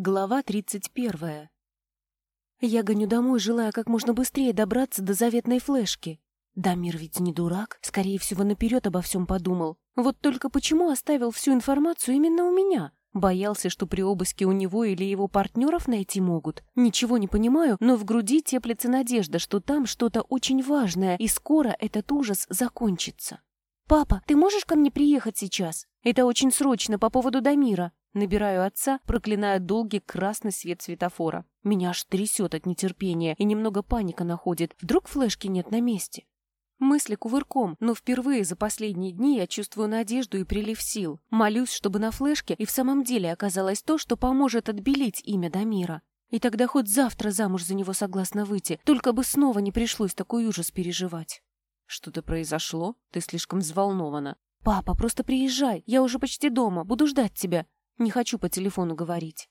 Глава 31. Я гоню домой, желая как можно быстрее добраться до заветной флешки. Дамир ведь не дурак, скорее всего, наперед обо всем подумал. Вот только почему оставил всю информацию именно у меня? Боялся, что при обыске у него или его партнеров найти могут. Ничего не понимаю, но в груди теплится надежда, что там что-то очень важное, и скоро этот ужас закончится. «Папа, ты можешь ко мне приехать сейчас? Это очень срочно, по поводу Дамира». Набираю отца, проклиная долгий красный свет светофора. Меня аж трясет от нетерпения, и немного паника находит. Вдруг флешки нет на месте? Мысли кувырком, но впервые за последние дни я чувствую надежду и прилив сил. Молюсь, чтобы на флешке и в самом деле оказалось то, что поможет отбелить имя Дамира. И тогда хоть завтра замуж за него согласна выйти, только бы снова не пришлось такой ужас переживать. Что-то произошло? Ты слишком взволнована. Папа, просто приезжай, я уже почти дома, буду ждать тебя. Не хочу по телефону говорить.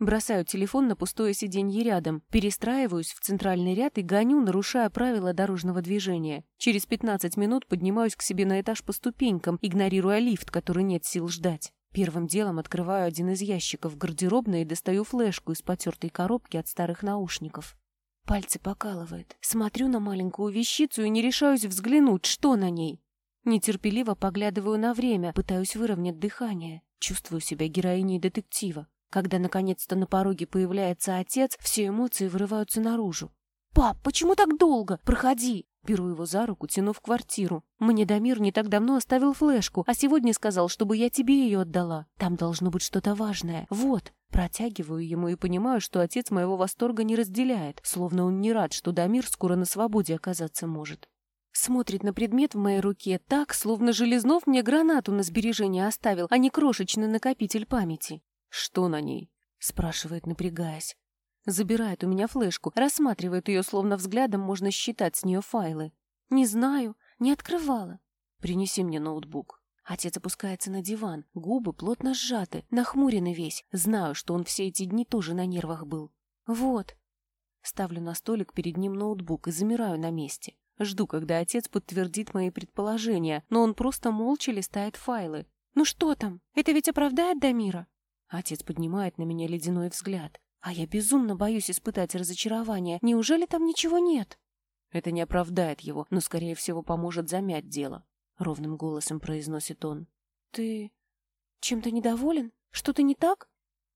Бросаю телефон на пустое сиденье рядом, перестраиваюсь в центральный ряд и гоню, нарушая правила дорожного движения. Через 15 минут поднимаюсь к себе на этаж по ступенькам, игнорируя лифт, который нет сил ждать. Первым делом открываю один из ящиков гардеробной и достаю флешку из потертой коробки от старых наушников. Пальцы покалывает. Смотрю на маленькую вещицу и не решаюсь взглянуть, что на ней. Нетерпеливо поглядываю на время, пытаюсь выровнять дыхание. Чувствую себя героиней детектива. Когда наконец-то на пороге появляется отец, все эмоции вырываются наружу. «Пап, почему так долго? Проходи!» Беру его за руку, тяну в квартиру. Мне Дамир не так давно оставил флешку, а сегодня сказал, чтобы я тебе ее отдала. Там должно быть что-то важное. Вот. Протягиваю ему и понимаю, что отец моего восторга не разделяет, словно он не рад, что Дамир скоро на свободе оказаться может. Смотрит на предмет в моей руке так, словно Железнов мне гранату на сбережение оставил, а не крошечный накопитель памяти. «Что на ней?» — спрашивает, напрягаясь. Забирает у меня флешку, рассматривает ее, словно взглядом можно считать с нее файлы. «Не знаю, не открывала». «Принеси мне ноутбук». Отец опускается на диван, губы плотно сжаты, нахмурены весь. Знаю, что он все эти дни тоже на нервах был. «Вот». Ставлю на столик перед ним ноутбук и замираю на месте. Жду, когда отец подтвердит мои предположения, но он просто молча листает файлы. «Ну что там? Это ведь оправдает Дамира?» Отец поднимает на меня ледяной взгляд. А я безумно боюсь испытать разочарование. Неужели там ничего нет? Это не оправдает его, но, скорее всего, поможет замять дело. Ровным голосом произносит он. Ты чем-то недоволен? Что-то не так?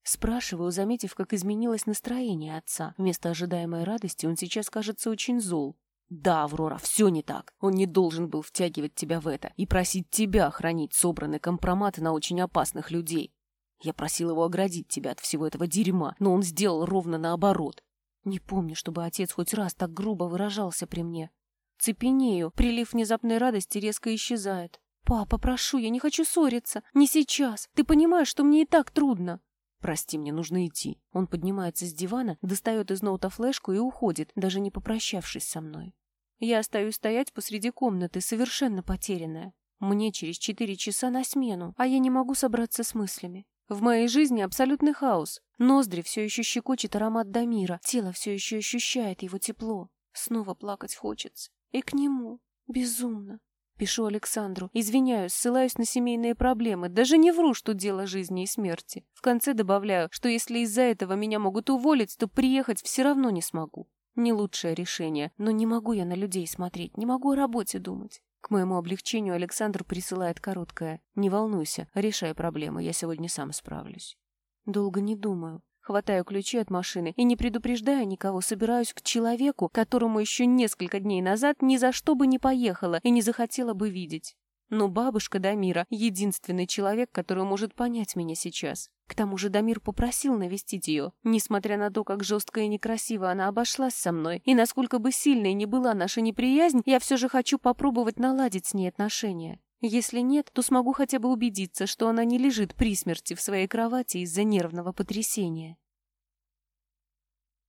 Спрашиваю, заметив, как изменилось настроение отца. Вместо ожидаемой радости он сейчас кажется очень зол. Да, Аврора, все не так. Он не должен был втягивать тебя в это и просить тебя хранить собранный компромат на очень опасных людей. Я просил его оградить тебя от всего этого дерьма, но он сделал ровно наоборот. Не помню, чтобы отец хоть раз так грубо выражался при мне. Цепенею, прилив внезапной радости резко исчезает. «Папа, прошу, я не хочу ссориться. Не сейчас. Ты понимаешь, что мне и так трудно». «Прости, мне нужно идти». Он поднимается с дивана, достает из ноута флешку и уходит, даже не попрощавшись со мной. Я остаюсь стоять посреди комнаты, совершенно потерянная. Мне через четыре часа на смену, а я не могу собраться с мыслями. В моей жизни абсолютный хаос. Ноздри все еще щекочет аромат Дамира, тело все еще ощущает его тепло. Снова плакать хочется. И к нему. Безумно. Пишу Александру. Извиняюсь, ссылаюсь на семейные проблемы. Даже не вру, что дело жизни и смерти. В конце добавляю, что если из-за этого меня могут уволить, то приехать все равно не смогу. Не лучшее решение, но не могу я на людей смотреть, не могу о работе думать. К моему облегчению Александр присылает короткое «Не волнуйся, решай проблемы, я сегодня сам справлюсь». Долго не думаю. Хватаю ключи от машины и, не предупреждая никого, собираюсь к человеку, которому еще несколько дней назад ни за что бы не поехала и не захотела бы видеть. Но бабушка Дамира — единственный человек, который может понять меня сейчас. К тому же Дамир попросил навестить ее. Несмотря на то, как жестко и некрасиво она обошлась со мной, и насколько бы сильной ни была наша неприязнь, я все же хочу попробовать наладить с ней отношения. Если нет, то смогу хотя бы убедиться, что она не лежит при смерти в своей кровати из-за нервного потрясения.